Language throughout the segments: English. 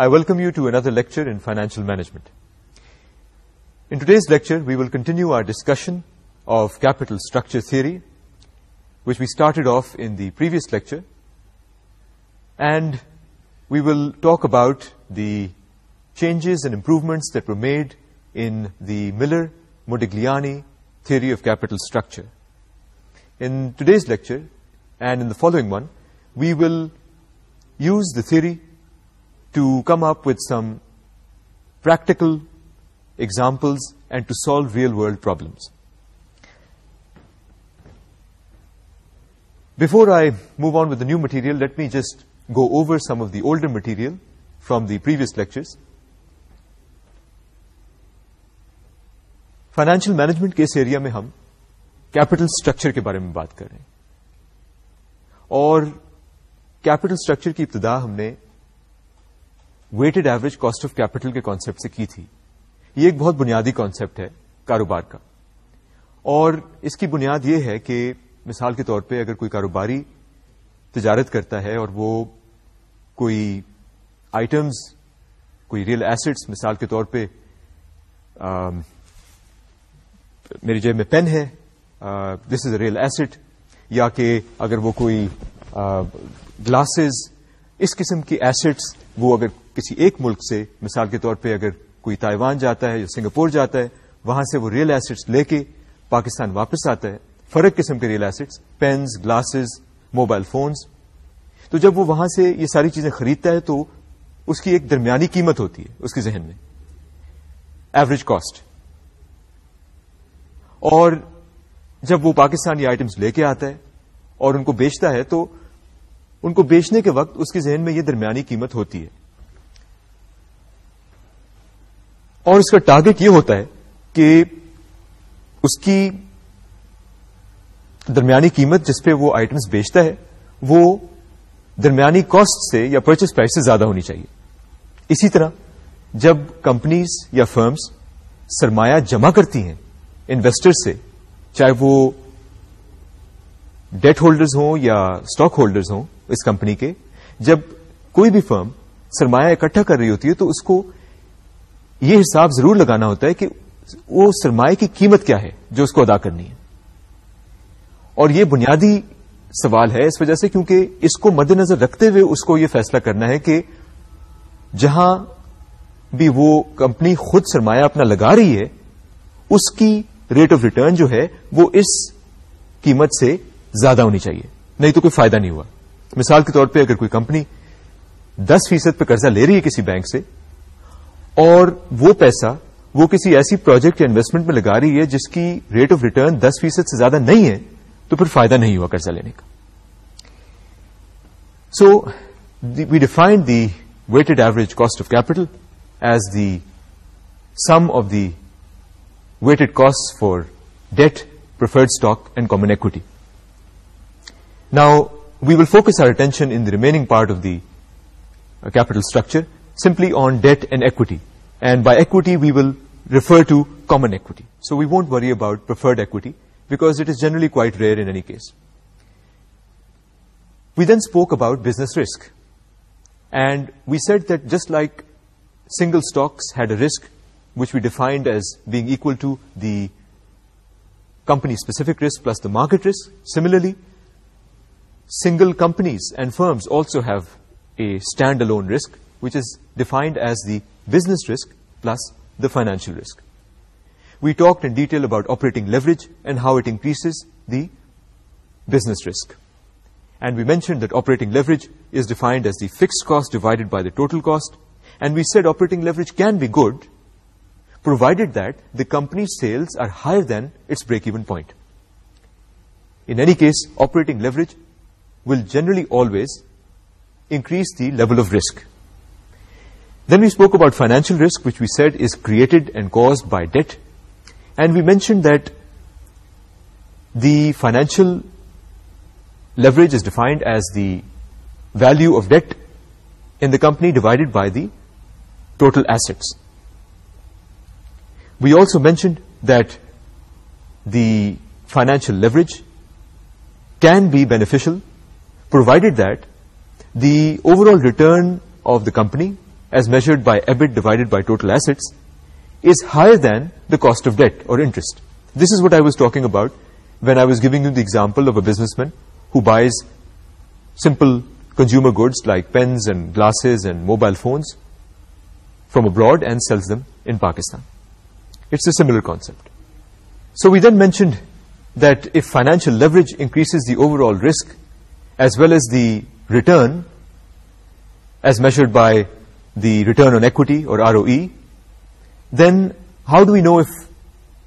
I welcome you to another lecture in financial management. In today's lecture, we will continue our discussion of capital structure theory, which we started off in the previous lecture, and we will talk about the changes and improvements that were made in the Miller-Modigliani theory of capital structure. In today's lecture, and in the following one, we will use the theory to come up with some practical examples and to solve real-world problems. Before I move on with the new material, let me just go over some of the older material from the previous lectures. Financial management case اس area میں ہم capital structure کے بارے میں بات کر رہے ہیں اور کیپٹل اسٹرکچر کی ابتدا weighted average cost of capital کے کانسیپٹ سے کی تھی۔ یہ ایک بہت بنیادی کانسیپٹ ہے کاروبار کا۔ اور اس کی بنیاد یہ ہے کہ مثال کے طور پہ اگر کوئی کاروباری تجارت کرتا ہے اور وہ کوئی آئٹمز کوئی ریئل ایسٹس مثال کے طور پہ میری جیب میں پین ہے دس از اے ریئل ایسٹ یا کہ اگر وہ کوئی گلاسز اس قسم کی ایسٹس وہ اگر کسی ایک ملک سے، مثال کے طور پہ اگر کوئی تائیوان جاتا ہے یا سنگاپور جاتا ہے، وہاں سے وہ ریئل ایسٹس لے کے پاکستان واپس آتا ہے۔ فرق قسم کے real assets, pens, glasses, mobile phones. تو جب وہ وہاں سے یہ ساری چیزیں خریدتا ہے تو اس کی ایک درمیانی قیمت ہوتی ہے، اس کے ذہن میں۔ ایوریج کاسٹ اور جب وہ پاکستان یہ آئٹمس لے کے آتا ہے اور ان کو بیچتا ہے تو ان کو بیچنے کے وقت اس کے ذہن میں یہ درمیانی قیمت ہوتی ہے۔ اور اس کا ٹارگٹ یہ ہوتا ہے کہ اس کی درمیانی قیمت جس پہ وہ آئٹمس بیچتا ہے، وہ درمیانی کاسٹ سے یا پرچیز پرائز سے زیادہ ہونی چاہیے۔ اسی طرح جب کمپنیز یا فرمز سرمایہ جمع کرتی ہیں انویسٹر سے، چاہے وہ ڈیٹ ہولڈرز ہوں یا اسٹاک ہولڈرز ہوں اس کمپنی کے، جب کوئی بھی فرم سرمایہ اکٹھا کر رہی ہوتی ہے تو اس کو یہ حساب ضرور لگانا ہوتا ہے کہ وہ سرمایہ کی قیمت کیا ہے جو اس کو ادا کرنی ہے۔ اور یہ بنیادی سوال ہے اس وجہ سے کیونکہ اس کو مد نظر رکھتے ہوئے اس کو یہ فیصلہ کرنا ہے کہ جہاں بھی وہ کمپنی خود سرمایہ اپنا لگا رہی ہے، اس کی ریٹ آف ریٹرن جو ہے وہ اس قیمت سے زیادہ ہونی چاہیے۔ نہیں تو کوئی فائدہ نہیں ہوا۔ مثال کے طور پہ اگر کوئی کمپنی دس فیصد پہ قرضہ لے رہی ہے کسی بینک سے اور وہ پیسہ وہ کسی ایسی پروجیکٹ یا انویسٹمنٹ میں لگا رہی ہے جس کی ریٹ آف ریٹرن دس فیصد سے زیادہ نہیں ہے، تو پھر فائدہ نہیں ہوا قرضہ لینے کا۔ So we define the weighted average cost of capital as the sum of the weighted cost for debt preferred stock and common equity now we will focus our attention in the remaining part of the capital structure simply on debt and equity. And by equity, we will refer to common equity. So we won't worry about preferred equity because it is generally quite rare in any case. We then spoke about business risk. And we said that just like single stocks had a risk, which we defined as being equal to the company-specific risk plus the market risk, similarly, single companies and firms also have a standalone risk which is defined as the business risk plus the financial risk. We talked in detail about operating leverage and how it increases the business risk. And we mentioned that operating leverage is defined as the fixed cost divided by the total cost. And we said operating leverage can be good, provided that the company's sales are higher than its break-even point. In any case, operating leverage will generally always increase the level of risk. Then we spoke about financial risk, which we said is created and caused by debt. And we mentioned that the financial leverage is defined as the value of debt in the company divided by the total assets. We also mentioned that the financial leverage can be beneficial provided that the overall return of the company as measured by EBIT divided by total assets, is higher than the cost of debt or interest. This is what I was talking about when I was giving you the example of a businessman who buys simple consumer goods like pens and glasses and mobile phones from abroad and sells them in Pakistan. It's a similar concept. So we then mentioned that if financial leverage increases the overall risk as well as the return as measured by the return on equity or ROE, then how do we know if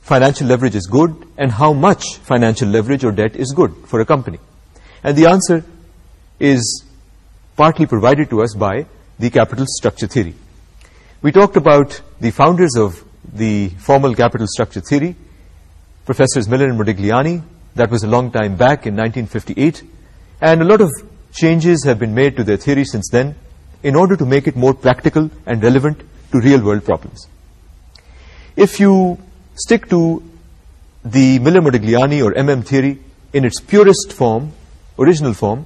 financial leverage is good and how much financial leverage or debt is good for a company? And the answer is partly provided to us by the capital structure theory. We talked about the founders of the formal capital structure theory, Professors Miller and Modigliani. That was a long time back in 1958. And a lot of changes have been made to their theory since then in order to make it more practical and relevant to real-world problems. If you stick to the Miller-Modigliani or MM theory in its purest form, original form,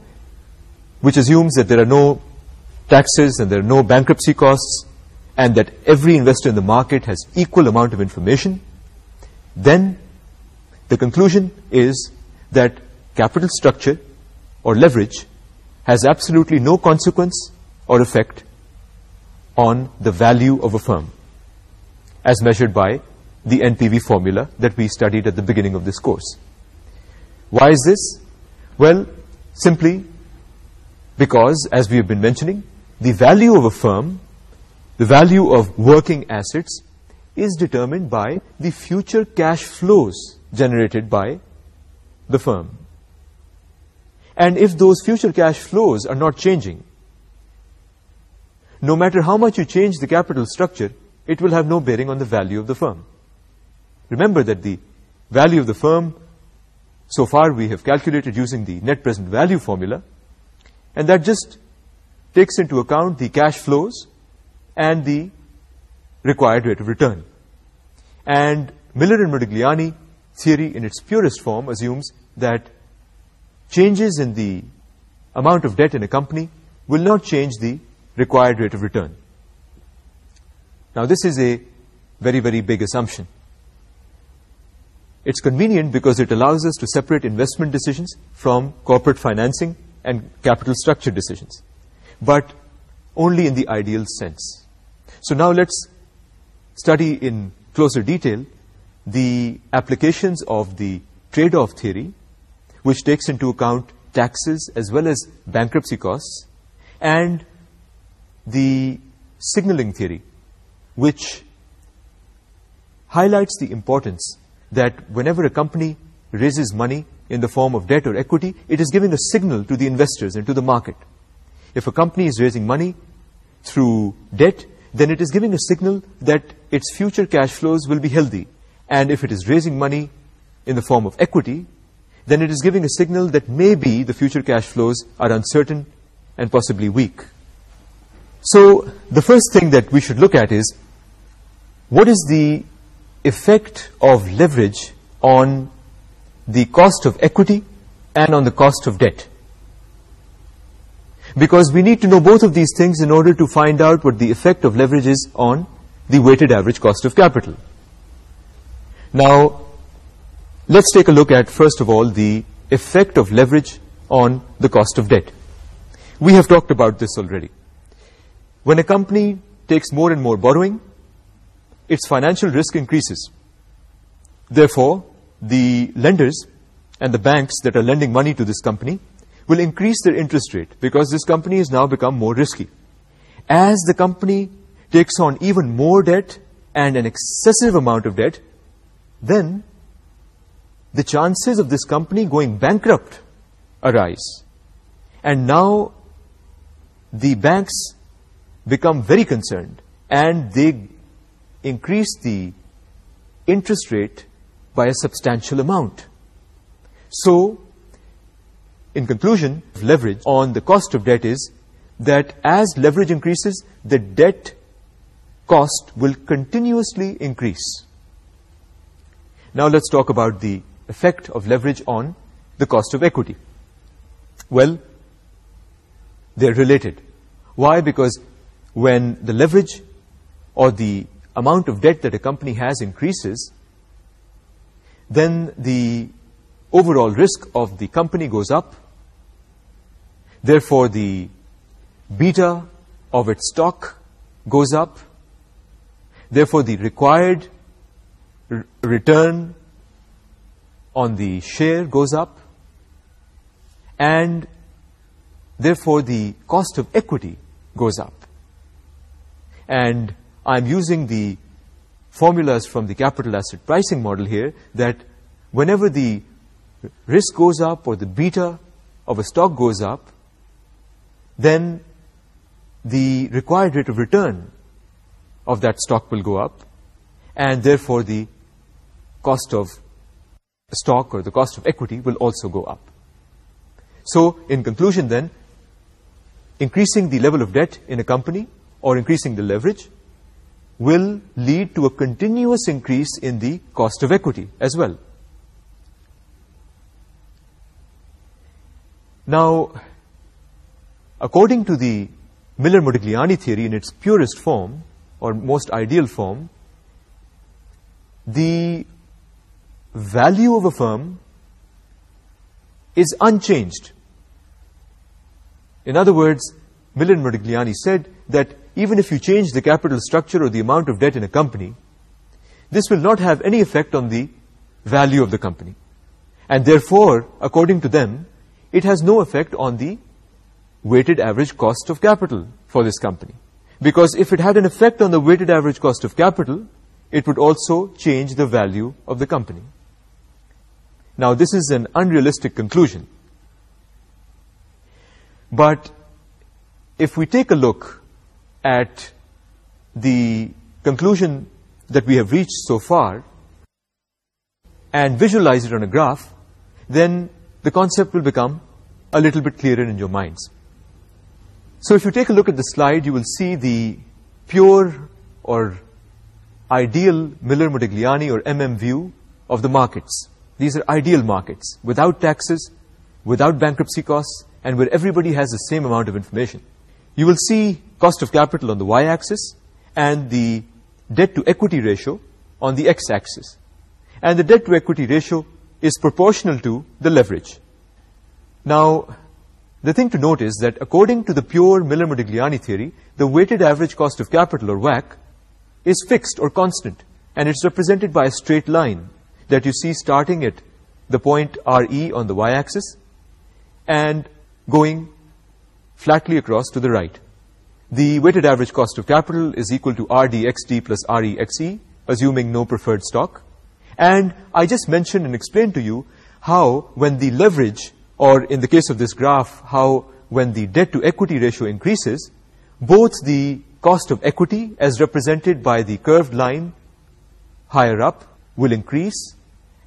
which assumes that there are no taxes and there are no bankruptcy costs and that every investor in the market has equal amount of information, then the conclusion is that capital structure or leverage has absolutely no consequence or effect on the value of a firm as measured by the NPV formula that we studied at the beginning of this course. Why is this? Well, simply because, as we have been mentioning, the value of a firm, the value of working assets, is determined by the future cash flows generated by the firm. And if those future cash flows are not changing, no matter how much you change the capital structure, it will have no bearing on the value of the firm. Remember that the value of the firm, so far we have calculated using the net present value formula, and that just takes into account the cash flows and the required rate of return. And Miller and Modigliani theory in its purest form assumes that changes in the amount of debt in a company will not change the required rate of return. Now this is a very, very big assumption. It's convenient because it allows us to separate investment decisions from corporate financing and capital structure decisions, but only in the ideal sense. So now let's study in closer detail the applications of the trade-off theory, which takes into account taxes as well as bankruptcy costs, and the signaling theory, which highlights the importance that whenever a company raises money in the form of debt or equity, it is giving a signal to the investors and to the market. If a company is raising money through debt, then it is giving a signal that its future cash flows will be healthy. And if it is raising money in the form of equity, then it is giving a signal that maybe the future cash flows are uncertain and possibly weak. So the first thing that we should look at is what is the effect of leverage on the cost of equity and on the cost of debt. Because we need to know both of these things in order to find out what the effect of leverage is on the weighted average cost of capital. Now, let's take a look at, first of all, the effect of leverage on the cost of debt. We have talked about this already when a company takes more and more borrowing, its financial risk increases. Therefore, the lenders and the banks that are lending money to this company will increase their interest rate because this company has now become more risky. As the company takes on even more debt and an excessive amount of debt, then the chances of this company going bankrupt arise. And now the banks become very concerned and they increase the interest rate by a substantial amount. So, in conclusion, leverage on the cost of debt is that as leverage increases, the debt cost will continuously increase. Now let's talk about the effect of leverage on the cost of equity. Well, they're related. Why? Because when the leverage or the amount of debt that a company has increases, then the overall risk of the company goes up. Therefore, the beta of its stock goes up. Therefore, the required return on the share goes up. And therefore, the cost of equity goes up and I'm using the formulas from the capital asset pricing model here that whenever the risk goes up or the beta of a stock goes up, then the required rate of return of that stock will go up and therefore the cost of stock or the cost of equity will also go up. So in conclusion then, increasing the level of debt in a company or increasing the leverage will lead to a continuous increase in the cost of equity as well. Now, according to the Miller-Modigliani theory in its purest form, or most ideal form, the value of a firm is unchanged. In other words, Miller-Modigliani said that even if you change the capital structure or the amount of debt in a company, this will not have any effect on the value of the company. And therefore, according to them, it has no effect on the weighted average cost of capital for this company. Because if it had an effect on the weighted average cost of capital, it would also change the value of the company. Now, this is an unrealistic conclusion. But if we take a look at the conclusion that we have reached so far and visualize it on a graph, then the concept will become a little bit clearer in your minds. So if you take a look at the slide, you will see the pure or ideal Miller-Modigliani or MM view of the markets. These are ideal markets without taxes, without bankruptcy costs, and where everybody has the same amount of information. You will see cost of capital on the y-axis and the debt to equity ratio on the x-axis. And the debt to equity ratio is proportional to the leverage. Now, the thing to note is that according to the pure Miller-Modigliani theory, the weighted average cost of capital or WACC is fixed or constant and it's represented by a straight line that you see starting at the point RE on the y-axis and going flatly across to the right the weighted average cost of capital is equal to RDXD plus REXE, assuming no preferred stock. And I just mentioned and explained to you how when the leverage, or in the case of this graph, how when the debt-to-equity ratio increases, both the cost of equity, as represented by the curved line higher up, will increase,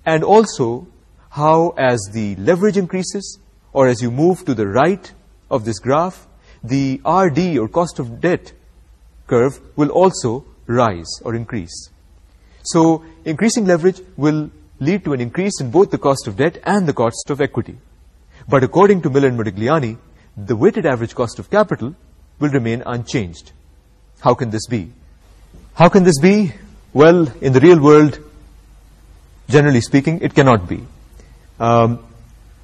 and also how as the leverage increases, or as you move to the right of this graph, the RD or cost of debt curve will also rise or increase. So increasing leverage will lead to an increase in both the cost of debt and the cost of equity. But according to Miller and Modigliani, the weighted average cost of capital will remain unchanged. How can this be? How can this be? Well, in the real world, generally speaking, it cannot be. Um,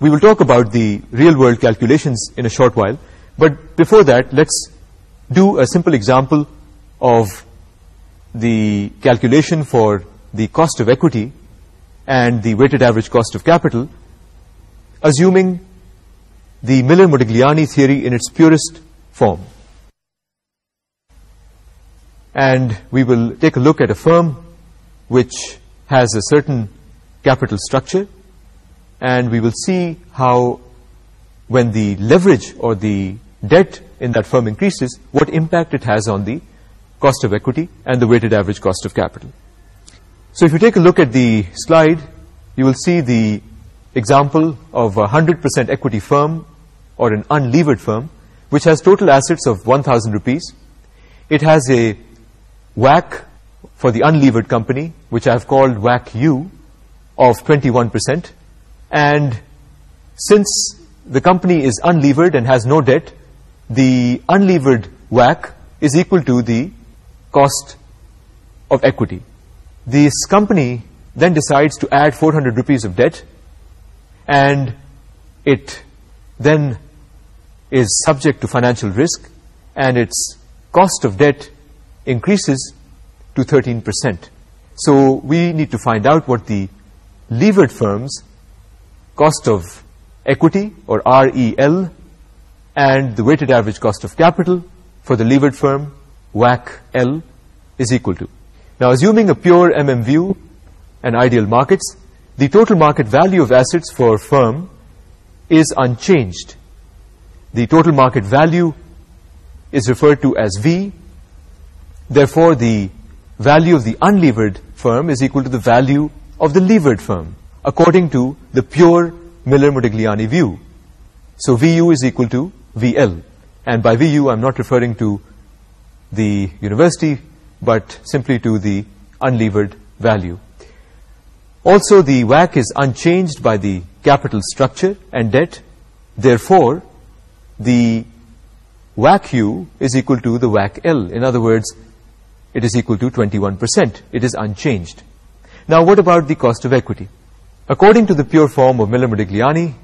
we will talk about the real-world calculations in a short while, but before that let's do a simple example of the calculation for the cost of equity and the weighted average cost of capital assuming the Miller-Modigliani theory in its purest form. And we will take a look at a firm which has a certain capital structure and we will see how when the leverage or the debt in that firm increases, what impact it has on the cost of equity and the weighted average cost of capital. So if you take a look at the slide, you will see the example of a 100% equity firm or an unlevered firm which has total assets of 1,000 rupees. It has a WAC for the unlevered company, which I've called WAC-U, of 21%. And since the company is unlevered and has no debt, the unlevered WACC is equal to the cost of equity. This company then decides to add 400 rupees of debt and it then is subject to financial risk and its cost of debt increases to 13%. So we need to find out what the levered firm's cost of equity or REL and the weighted average cost of capital for the levered firm, WAC L, is equal to. Now, assuming a pure MM view and ideal markets, the total market value of assets for a firm is unchanged. The total market value is referred to as V. Therefore, the value of the unlevered firm is equal to the value of the levered firm, according to the pure Miller-Modigliani view. So VU is equal to VL. And by VU, I'm not referring to the university, but simply to the unlevered value. Also, the WAC is unchanged by the capital structure and debt. Therefore, the WACU is equal to the WACL. In other words, it is equal to 21%. It is unchanged. Now, what about the cost of equity? According to the pure form of Miller-Modigliani,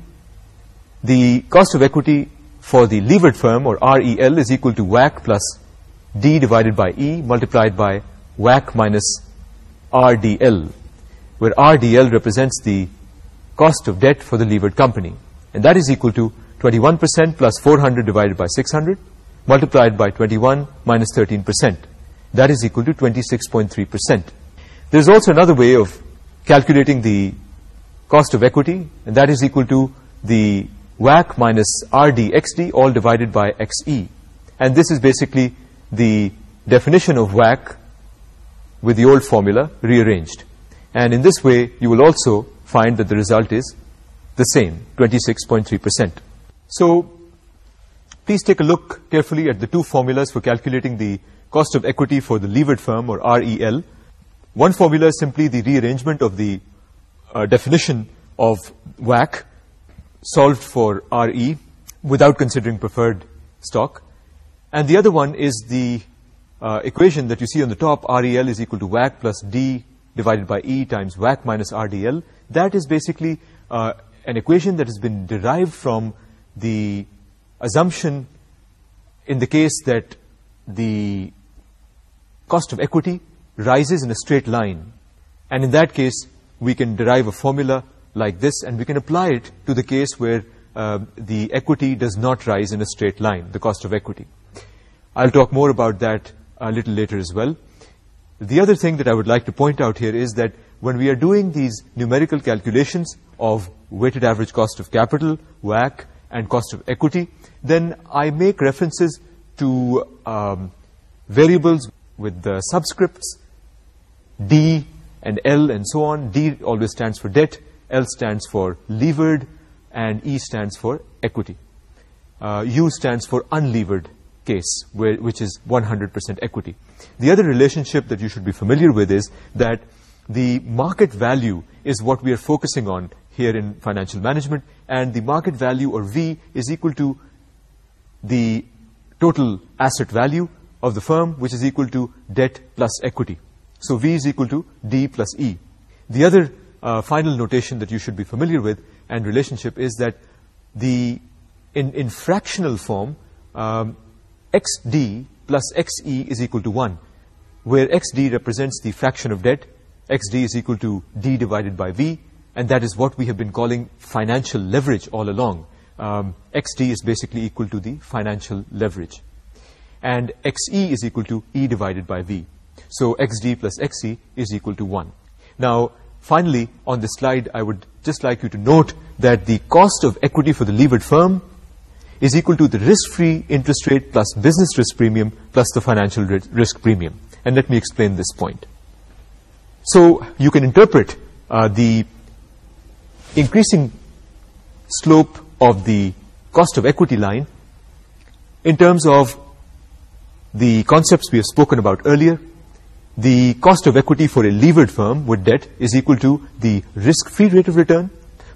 the cost of equity for the levered firm or REL is equal to WAC plus D divided by E multiplied by WAC minus RDL where RDL represents the cost of debt for the levered company. And that is equal to 21% plus 400 divided by 600 multiplied by 21 minus 13% that is equal to 26.3% there is also another way of calculating the cost of equity and that is equal to the WAC minus RD XD all divided by XE. And this is basically the definition of WAC with the old formula rearranged. And in this way, you will also find that the result is the same, 26.3%. So, please take a look carefully at the two formulas for calculating the cost of equity for the levered firm, or REL. One formula is simply the rearrangement of the uh, definition of WAC, solved for RE without considering preferred stock. And the other one is the uh, equation that you see on the top, REL is equal to WAC plus D divided by E times WAC minus RDL. That is basically uh, an equation that has been derived from the assumption in the case that the cost of equity rises in a straight line. And in that case, we can derive a formula like this and we can apply it to the case where uh, the equity does not rise in a straight line, the cost of equity. I'll talk more about that a little later as well. The other thing that I would like to point out here is that when we are doing these numerical calculations of weighted average cost of capital, WAC, and cost of equity, then I make references to um, variables with the subscripts, D and L and so on. D always stands for debt. L stands for levered and E stands for equity. Uh, U stands for unlevered case, which is 100% equity. The other relationship that you should be familiar with is that the market value is what we are focusing on here in financial management, and the market value, or V, is equal to the total asset value of the firm, which is equal to debt plus equity. So V is equal to D plus E. The other uh, final notation that you should be familiar with and relationship is that the in, fractional form, um, xd plus xe is equal to 1, where xd represents the fraction of debt, xd is equal to d divided by v, and that is what we have been calling financial leverage all along. Um, xd is basically equal to the financial leverage. And xe is equal to e divided by v. So xd plus xe is equal to 1. Now, Finally, on this slide, I would just like you to note that the cost of equity for the levered firm is equal to the risk-free interest rate plus business risk premium plus the financial risk premium. And let me explain this point. So you can interpret uh, the increasing slope of the cost of equity line in terms of the concepts we have spoken about earlier, the cost of equity for a levered firm with debt is equal to the risk-free rate of return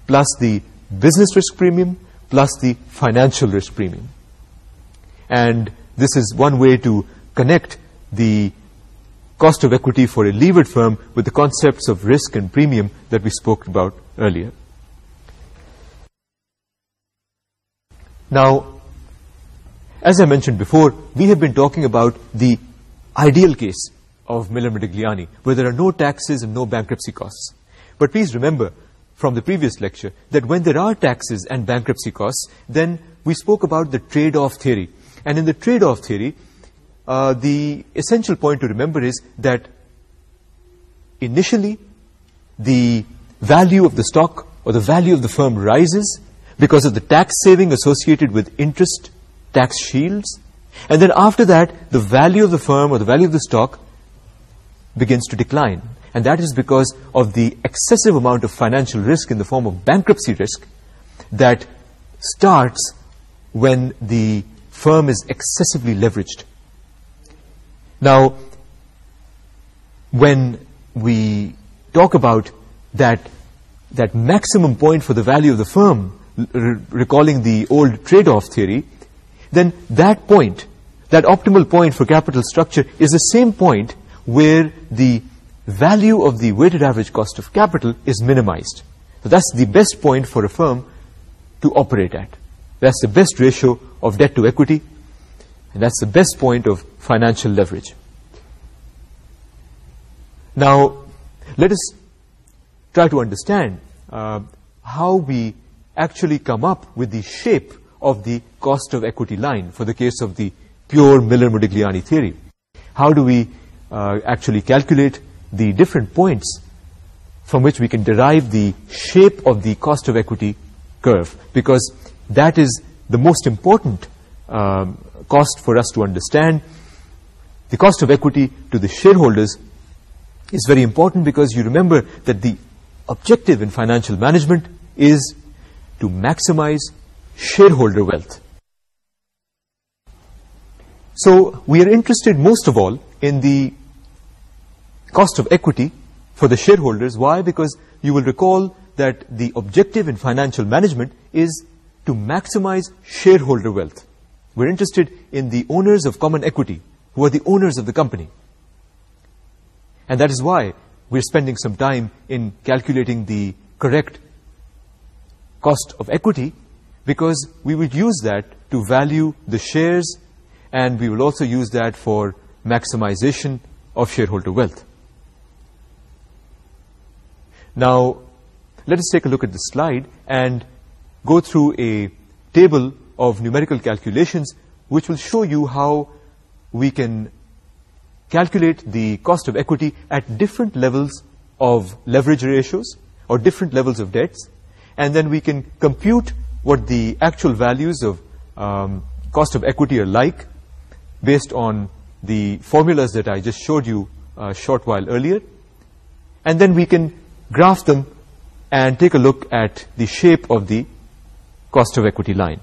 plus the business risk premium plus the financial risk premium. And this is one way to connect the cost of equity for a levered firm with the concepts of risk and premium that we spoke about earlier. Now, as I mentioned before, we have been talking about the ideal case of Miller Modigliani, where there are no taxes and no bankruptcy costs. But please remember from the previous lecture that when there are taxes and bankruptcy costs, then we spoke about the trade-off theory. And in the trade-off theory, uh, the essential point to remember is that initially the value of the stock or the value of the firm rises because of the tax saving associated with interest tax shields. And then after that, the value of the firm or the value of the stock begins to decline. And that is because of the excessive amount of financial risk in the form of bankruptcy risk that starts when the firm is excessively leveraged. Now, when we talk about that, that maximum point for the value of the firm, recalling the old trade-off theory, then that point, that optimal point for capital structure is the same point where the value of the weighted average cost of capital is minimized. So that's the best point for a firm to operate at. That's the best ratio of debt to equity, and that's the best point of financial leverage. Now, let us try to understand uh, how we actually come up with the shape of the cost of equity line for the case of the pure Miller-Modigliani theory. How do we uh, actually calculate the different points from which we can derive the shape of the cost of equity curve because that is the most important um, cost for us to understand. The cost of equity to the shareholders is very important because you remember that the objective in financial management is to maximize shareholder wealth. So we are interested most of all in the cost of equity for the shareholders. Why? Because you will recall that the objective in financial management is to maximize shareholder wealth. We're interested in the owners of common equity, who are the owners of the company. And that is why we're spending some time in calculating the correct cost of equity, because we would use that to value the shares, and we will also use that for maximization of shareholder wealth. Now, let us take a look at the slide and go through a table of numerical calculations which will show you how we can calculate the cost of equity at different levels of leverage ratios or different levels of debts and then we can compute what the actual values of um, cost of equity are like based on the formulas that I just showed you a short while earlier. And then we can graph them and take a look at the shape of the cost of equity line.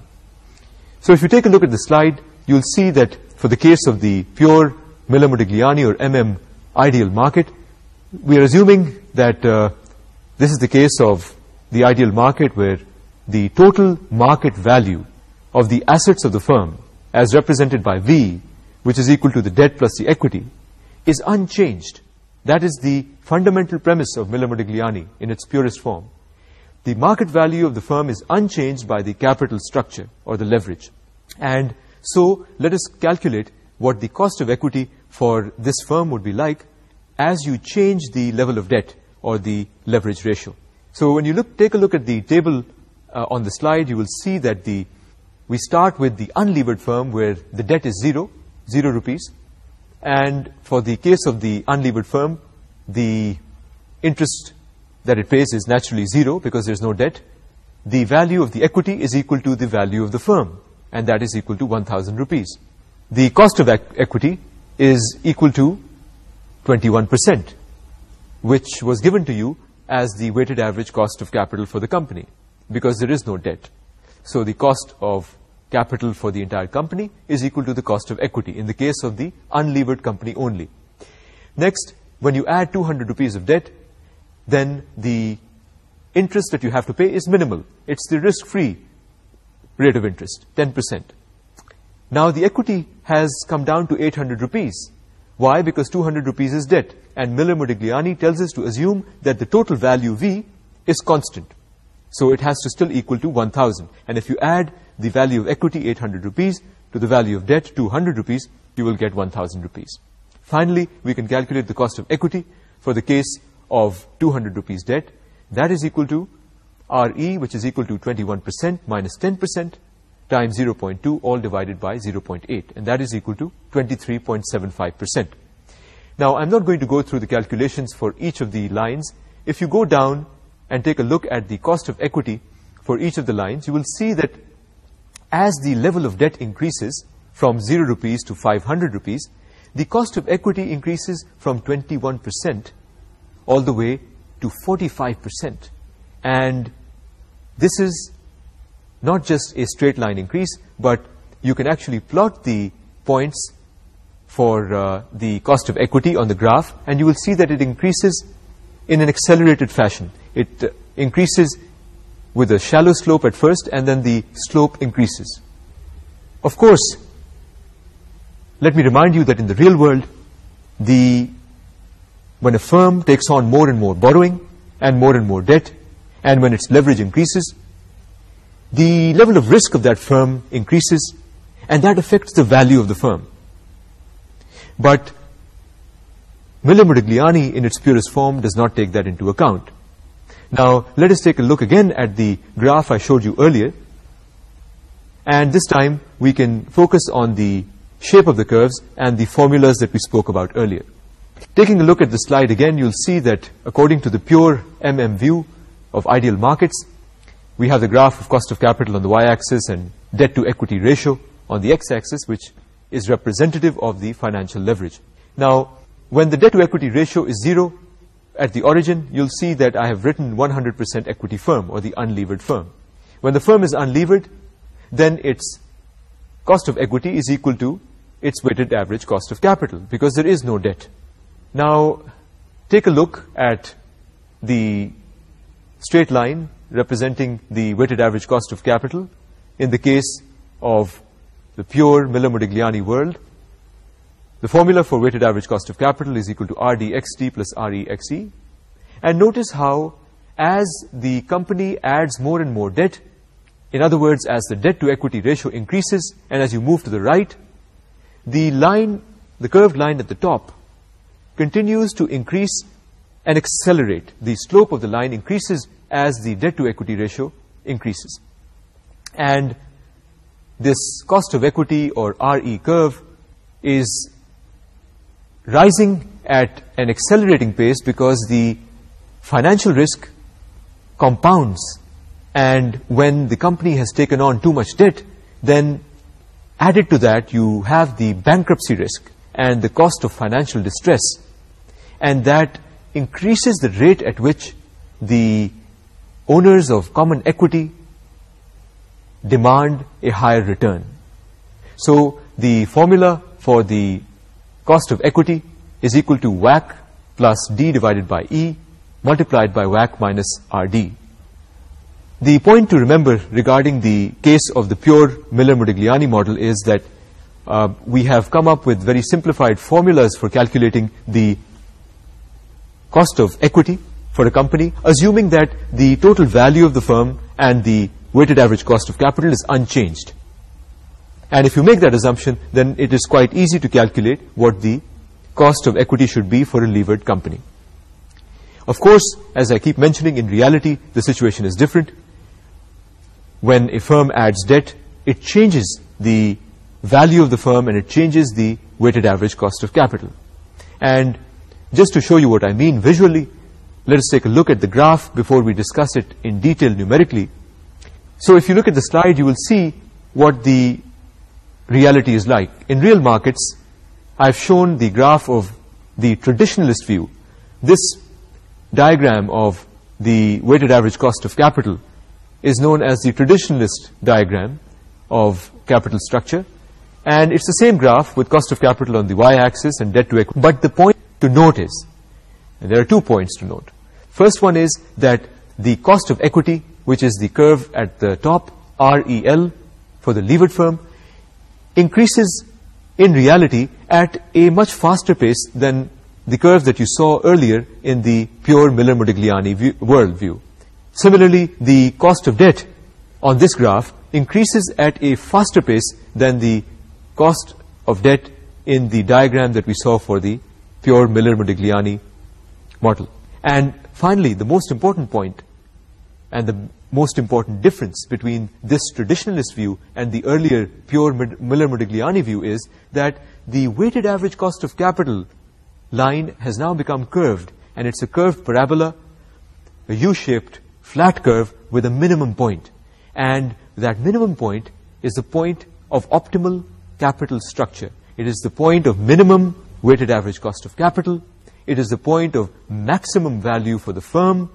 So if you take a look at the slide, you'll see that for the case of the pure Miller Modigliani or MM ideal market, we are assuming that uh, this is the case of the ideal market where the total market value of the assets of the firm as represented by V which is equal to the debt plus the equity, is unchanged. That is the fundamental premise of Miller Modigliani in its purest form. The market value of the firm is unchanged by the capital structure or the leverage. And so let us calculate what the cost of equity for this firm would be like as you change the level of debt or the leverage ratio. So when you look, take a look at the table uh, on the slide, you will see that the, we start with the unlevered firm where the debt is zero, zero rupees. And for the case of the unlevered firm, the interest that it pays is naturally zero because there's no debt. The value of the equity is equal to the value of the firm, and that is equal to 1,000 rupees. The cost of equity is equal to 21%, which was given to you as the weighted average cost of capital for the company because there is no debt. So the cost of capital for the entire company is equal to the cost of equity in the case of the unlevered company only. Next, when you add 200 rupees of debt, then the interest that you have to pay is minimal. It's the risk-free rate of interest, 10%. Now the equity has come down to 800 rupees. Why? Because 200 rupees is debt. And Miller Modigliani tells us to assume that the total value V is constant so it has to still equal to 1,000. And if you add the value of equity, 800 rupees, to the value of debt, 200 rupees, you will get 1,000 rupees. Finally, we can calculate the cost of equity for the case of 200 rupees debt. That is equal to RE, which is equal to 21% minus 10% times 0.2, all divided by 0.8. And that is equal to 23.75%. Now, I'm not going to go through the calculations for each of the lines. If you go down and take a look at the cost of equity for each of the lines, you will see that as the level of debt increases from 0 rupees to 500 rupees, the cost of equity increases from 21% all the way to 45%. And this is not just a straight line increase, but you can actually plot the points for uh, the cost of equity on the graph, and you will see that it increases in an accelerated fashion. It uh, increases with a shallow slope at first, and then the slope increases. Of course, let me remind you that in the real world, the when a firm takes on more and more borrowing, and more and more debt, and when its leverage increases, the level of risk of that firm increases, and that affects the value of the firm. But Miller Modigliani, in its purest form, does not take that into account. Now, let us take a look again at the graph I showed you earlier. And this time, we can focus on the shape of the curves and the formulas that we spoke about earlier. Taking a look at the slide again, you'll see that according to the pure MM view of ideal markets, we have the graph of cost of capital on the y-axis and debt to equity ratio on the x-axis, which is representative of the financial leverage. Now, when the debt to equity ratio is zero at the origin you'll see that I have written 100% equity firm or the unlevered firm. When the firm is unlevered then its cost of equity is equal to its weighted average cost of capital because there is no debt. Now take a look at the straight line representing the weighted average cost of capital in the case of the pure Miller-Modigliani world. The formula for weighted average cost of capital is equal to RDXT plus R E X E, And notice how as the company adds more and more debt, in other words, as the debt to equity ratio increases and as you move to the right, the line, the curved line at the top continues to increase and accelerate. The slope of the line increases as the debt to equity ratio increases. And this cost of equity or RE curve is rising at an accelerating pace because the financial risk compounds and when the company has taken on too much debt then added to that you have the bankruptcy risk and the cost of financial distress and that increases the rate at which the owners of common equity demand a higher return. So the formula for the cost of equity is equal to WAC plus D divided by E multiplied by WAC minus RD. The point to remember regarding the case of the pure Miller-Modigliani model is that uh, we have come up with very simplified formulas for calculating the cost of equity for a company, assuming that the total value of the firm and the weighted average cost of capital is unchanged. And if you make that assumption, then it is quite easy to calculate what the cost of equity should be for a levered company. Of course, as I keep mentioning, in reality, the situation is different. When a firm adds debt, it changes the value of the firm and it changes the weighted average cost of capital. And just to show you what I mean visually, let us take a look at the graph before we discuss it in detail numerically. So if you look at the slide, you will see what the reality is like. In real markets, I've shown the graph of the traditionalist view. This diagram of the weighted average cost of capital is known as the traditionalist diagram of capital structure. And it's the same graph with cost of capital on the y-axis and debt to equity. But the point to note is, there are two points to note. First one is that the cost of equity, which is the curve at the top, REL, for the levered firm, increases in reality at a much faster pace than the curve that you saw earlier in the pure Miller-Modigliani worldview. Similarly, the cost of debt on this graph increases at a faster pace than the cost of debt in the diagram that we saw for the pure Miller-Modigliani model. And finally, the most important point and the most important difference between this traditionalist view and the earlier pure Miller-Modigliani view is that the weighted average cost of capital line has now become curved, and it's a curved parabola, a U-shaped flat curve with a minimum point. And that minimum point is the point of optimal capital structure. It is the point of minimum weighted average cost of capital. It is the point of maximum value for the firm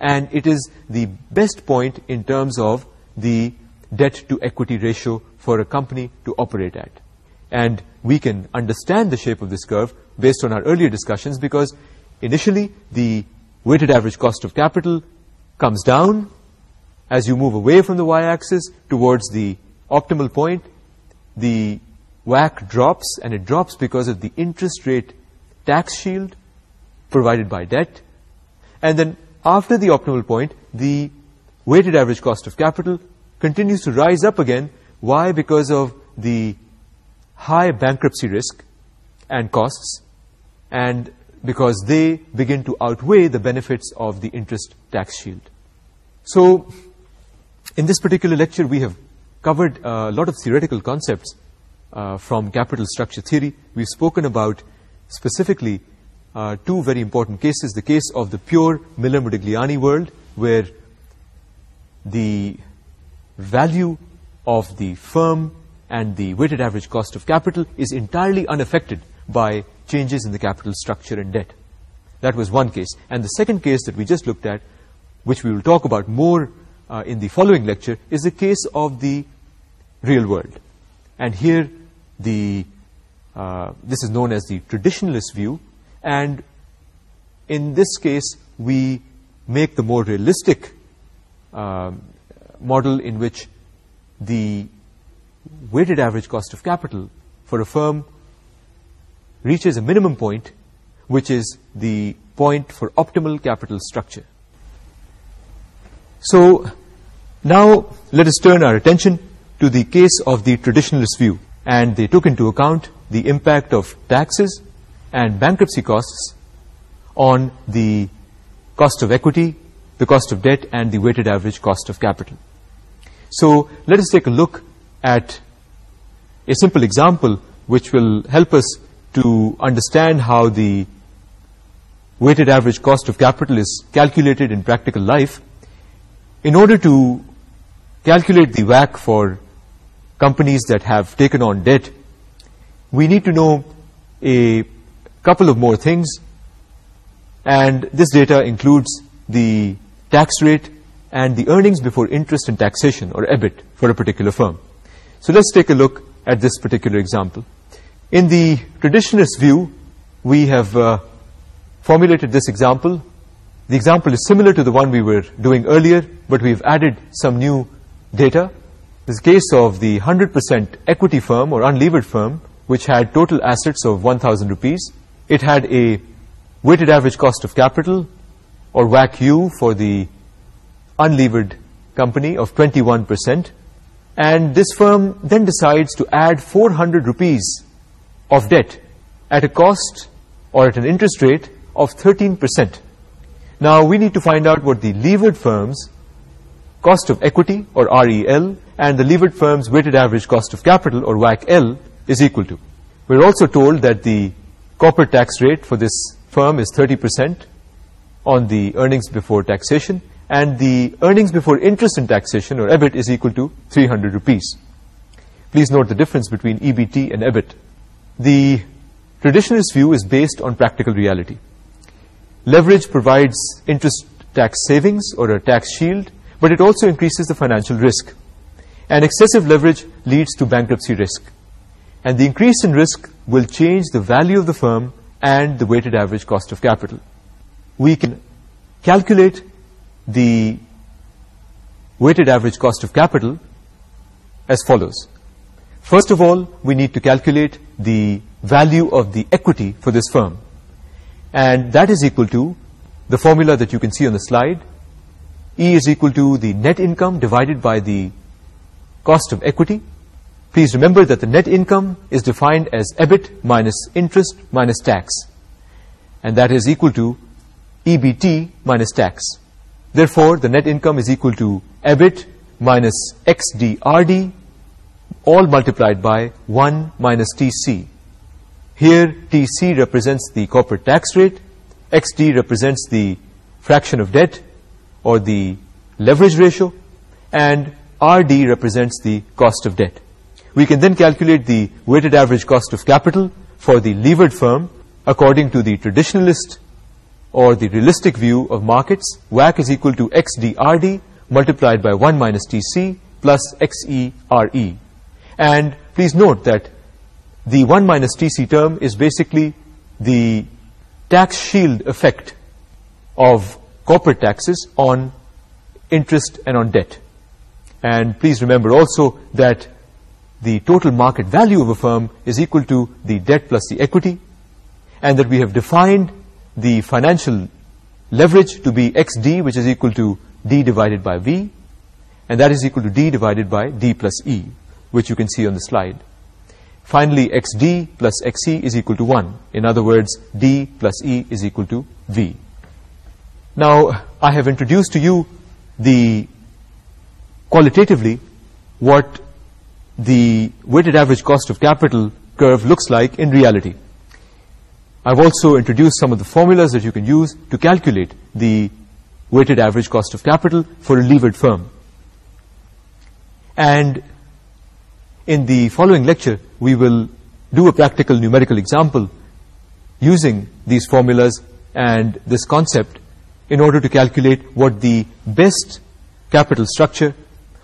and it is the best point in terms of the debt to equity ratio for a company to operate at. And we can understand the shape of this curve based on our earlier discussions because initially the weighted average cost of capital comes down as you move away from the y-axis towards the optimal point. The WACC drops and it drops because of the interest rate tax shield provided by debt. And then after the optimal point, the weighted average cost of capital continues to rise up again. Why? Because of the high bankruptcy risk and costs and because they begin to outweigh the benefits of the interest tax shield. So, in this particular lecture, we have covered a lot of theoretical concepts uh, from capital structure theory. We've spoken about specifically two very important cases, the case of the pure Miller-Modigliani world, where the value of the firm and the weighted average cost of capital is entirely unaffected by changes in the capital structure and debt. That was one case. And the second case that we just looked at, which we will talk about more uh, in the following lecture, is the case of the real world. And here, the uh, this is known as the traditionalist view, and in this case we make the more realistic um, model in which the weighted average cost of capital for a firm reaches a minimum point which is the point for optimal capital structure. So now let us turn our attention to the case of the traditionalist view and they took into account the impact of taxes and bankruptcy costs on the cost of equity, the cost of debt, and the weighted average cost of capital. So let us take a look at a simple example which will help us to understand how the weighted average cost of capital is calculated in practical life. In order to calculate the WACC for companies that have taken on debt, we need to know a couple of more things and this data includes the tax rate and the earnings before interest and taxation or EBIT for a particular firm. So let's take a look at this particular example. In the traditionalist view, we have uh, formulated this example. The example is similar to the one we were doing earlier, but we've added some new data. This case of the 100% equity firm or unlevered firm, which had total assets of 1,000 rupees, it had a weighted average cost of capital or WACU for the unlevered company of 21% and this firm then decides to add 400 rupees of debt at a cost or at an interest rate of 13%. Now we need to find out what the levered firm's cost of equity or REL and the levered firm's weighted average cost of capital or WACL is equal to. We're also told that the corporate tax rate for this firm is 30% on the earnings before taxation and the earnings before interest and taxation or EBIT is equal to 300 rupees. Please note the difference between EBT and EBIT. The traditionalist view is based on practical reality. Leverage provides interest tax savings or a tax shield, but it also increases the financial risk. And excessive leverage leads to bankruptcy risk. And the increase in risk will change the value of the firm and the weighted average cost of capital. We can calculate the weighted average cost of capital as follows. First of all, we need to calculate the value of the equity for this firm. And that is equal to the formula that you can see on the slide. E is equal to the net income divided by the cost of equity. Please remember that the net income is defined as EBIT minus interest minus tax. And that is equal to EBT minus tax. Therefore, the net income is equal to EBIT minus XDRD all multiplied by 1 minus TC. Here, TC represents the corporate tax rate, XD represents the fraction of debt or the leverage ratio, and RD represents the cost of debt we can then calculate the weighted average cost of capital for the levered firm according to the traditionalist or the realistic view of markets. WAC is equal to XDRD multiplied by 1 minus TC plus XERE. And please note that the 1 minus TC term is basically the tax shield effect of corporate taxes on interest and on debt. And please remember also that the total market value of a firm is equal to the debt plus the equity and that we have defined the financial leverage to be XD which is equal to D divided by V and that is equal to D divided by D plus E which you can see on the slide. Finally, XD plus XE is equal to 1. In other words, D plus E is equal to V. Now, I have introduced to you the qualitatively what the weighted average cost of capital curve looks like in reality. I've also introduced some of the formulas that you can use to calculate the weighted average cost of capital for a levered firm. And in the following lecture, we will do a practical numerical example using these formulas and this concept in order to calculate what the best capital structure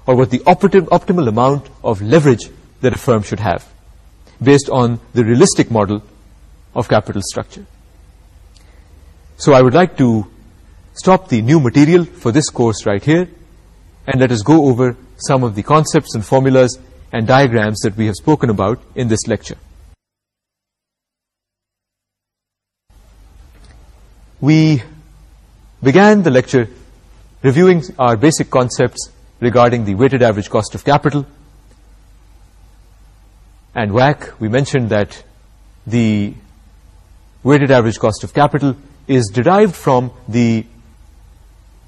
or what the optimal amount of leverage that a firm should have based on the realistic model of capital structure. So I would like to stop the new material for this course right here and let us go over some of the concepts and formulas and diagrams that we have spoken about in this lecture. We began the lecture reviewing our basic concepts regarding the weighted average cost of capital. And WAC, we mentioned that the weighted average cost of capital is derived from the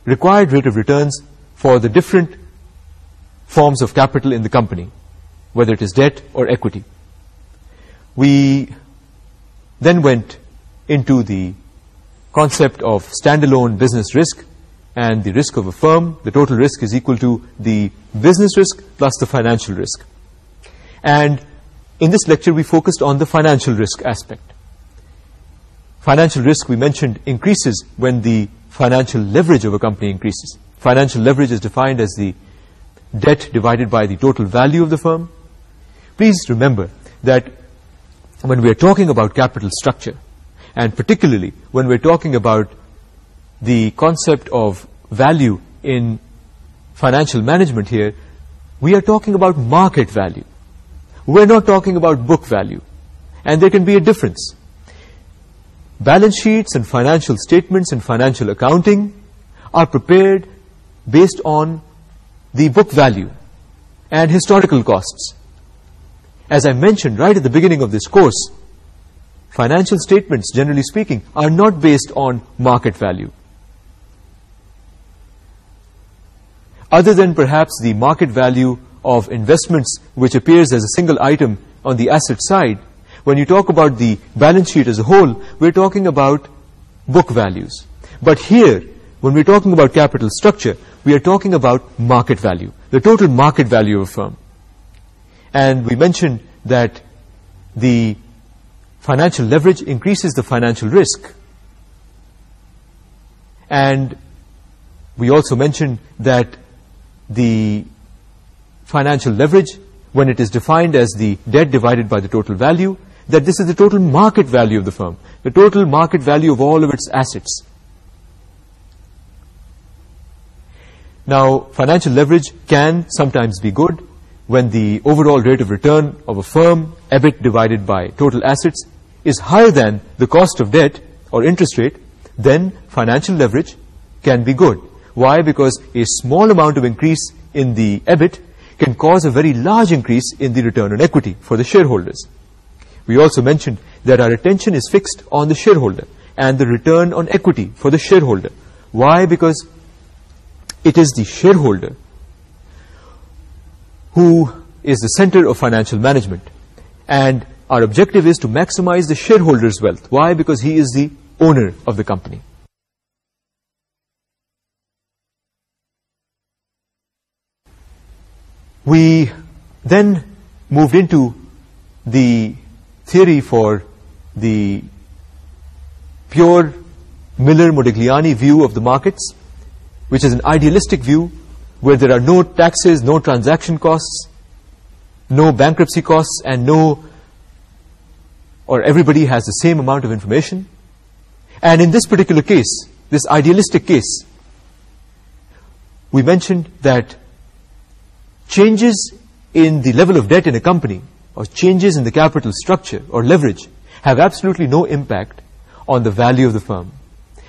required rate of returns for the different forms of capital in the company, whether it is debt or equity. We then went into the concept of standalone business risk and the risk of a firm, the total risk is equal to the business risk plus the financial risk. And in this lecture, we focused on the financial risk aspect. Financial risk, we mentioned, increases when the financial leverage of a company increases. Financial leverage is defined as the debt divided by the total value of the firm. Please remember that when we are talking about capital structure, and particularly when we're talking about the concept of value in financial management here, we are talking about market value. We're not talking about book value. And there can be a difference. Balance sheets and financial statements and financial accounting are prepared based on the book value and historical costs. As I mentioned right at the beginning of this course, financial statements, generally speaking, are not based on market value. other than perhaps the market value of investments which appears as a single item on the asset side, when you talk about the balance sheet as a whole, we're talking about book values. But here, when we're talking about capital structure, we are talking about market value, the total market value of a firm. And we mentioned that the financial leverage increases the financial risk. And we also mentioned that the financial leverage when it is defined as the debt divided by the total value, that this is the total market value of the firm, the total market value of all of its assets. Now, financial leverage can sometimes be good when the overall rate of return of a firm, EBIT divided by total assets, is higher than the cost of debt or interest rate, then financial leverage can be good. Why? Because a small amount of increase in the EBIT can cause a very large increase in the return on equity for the shareholders. We also mentioned that our attention is fixed on the shareholder and the return on equity for the shareholder. Why? Because it is the shareholder who is the center of financial management and our objective is to maximize the shareholder's wealth. Why? Because he is the owner of the company. we then moved into the theory for the pure Miller-Modigliani view of the markets, which is an idealistic view where there are no taxes, no transaction costs, no bankruptcy costs, and no, or everybody has the same amount of information. And in this particular case, this idealistic case, we mentioned that changes in the level of debt in a company or changes in the capital structure or leverage have absolutely no impact on the value of the firm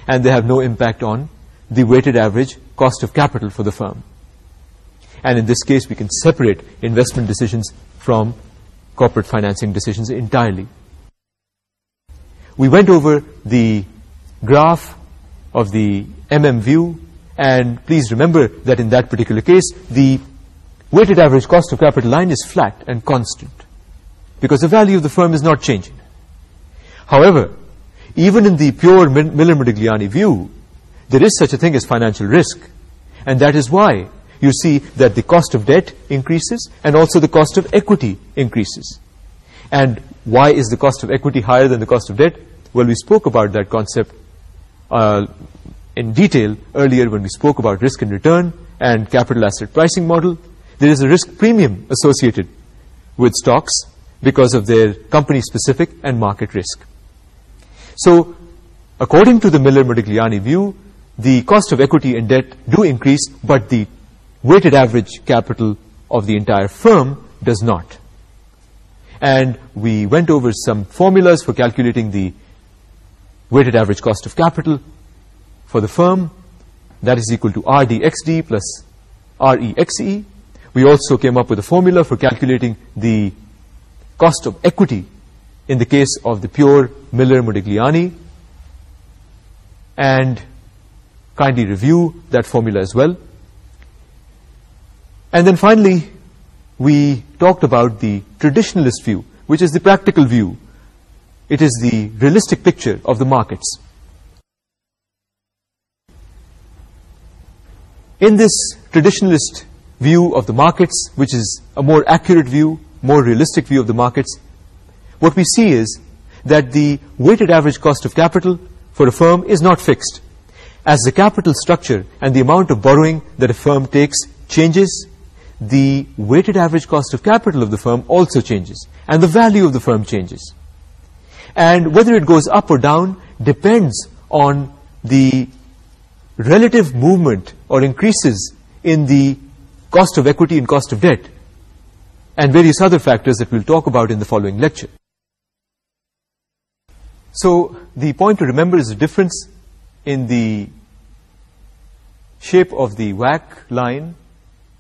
and they have no impact on the weighted average cost of capital for the firm. And in this case, we can separate investment decisions from corporate financing decisions entirely. We went over the graph of the MM view, and please remember that in that particular case, the weighted average cost of capital line is flat and constant because the value of the firm is not changing. However, even in the pure Miller Modigliani view, there is such a thing as financial risk and that is why you see that the cost of debt increases and also the cost of equity increases. And why is the cost of equity higher than the cost of debt? Well, we spoke about that concept uh, in detail earlier when we spoke about risk and return and capital asset pricing model there is a risk premium associated with stocks because of their company specific and market risk. So according to the miller modigliani view the cost of equity and debt do increase but the weighted average capital of the entire firm does not. And we went over some formulas for calculating the weighted average cost of capital for the firm. That is equal to rdxd plus rexe we also came up with a formula for calculating the cost of equity in the case of the pure Miller Modigliani and kindly review that formula as well. And then finally, we talked about the traditionalist view, which is the practical view. It is the realistic picture of the markets. In this traditionalist view of the markets, which is a more accurate view, more realistic view of the markets, what we see is that the weighted average cost of capital for a firm is not fixed. As the capital structure and the amount of borrowing that a firm takes changes, the weighted average cost of capital of the firm also changes, and the value of the firm changes. And whether it goes up or down depends on the relative movement or increases in the cost of equity and cost of debt, and various other factors that we'll talk about in the following lecture. So the point to remember is the difference in the shape of the WAC line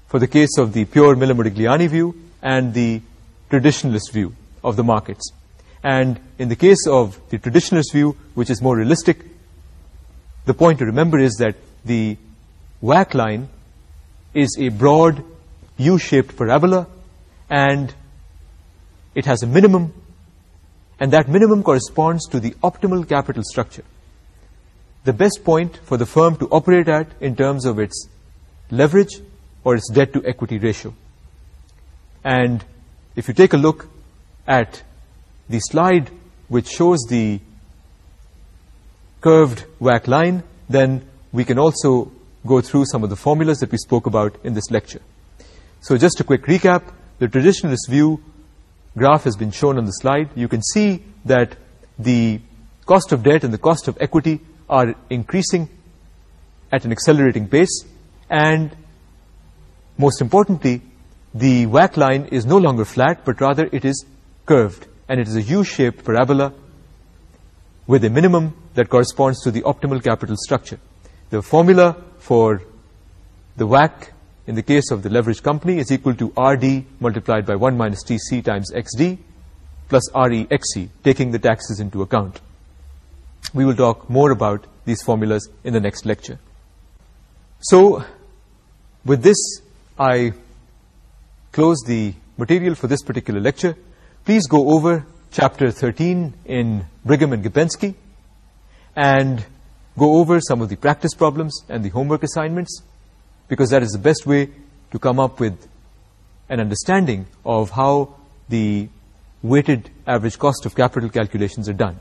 for the case of the pure Miller-Modigliani view and the traditionalist view of the markets. And in the case of the traditionalist view, which is more realistic, the point to remember is that the WAC line is a broad U-shaped parabola and it has a minimum and that minimum corresponds to the optimal capital structure. The best point for the firm to operate at in terms of its leverage or its debt-to-equity ratio. And if you take a look at the slide which shows the curved WAC line, then we can also go through some of the formulas that we spoke about in this lecture. So just a quick recap, the traditionalist view graph has been shown on the slide. You can see that the cost of debt and the cost of equity are increasing at an accelerating pace and most importantly, the whack line is no longer flat but rather it is curved and it is a U-shaped parabola with a minimum that corresponds to the optimal capital structure the formula for the WACC in the case of the leverage company is equal to RD multiplied by 1 minus TC times XD plus REXC, taking the taxes into account. We will talk more about these formulas in the next lecture. So, with this, I close the material for this particular lecture. Please go over chapter 13 in Brigham and Gapenski and go over some of the practice problems and the homework assignments because that is the best way to come up with an understanding of how the weighted average cost of capital calculations are done.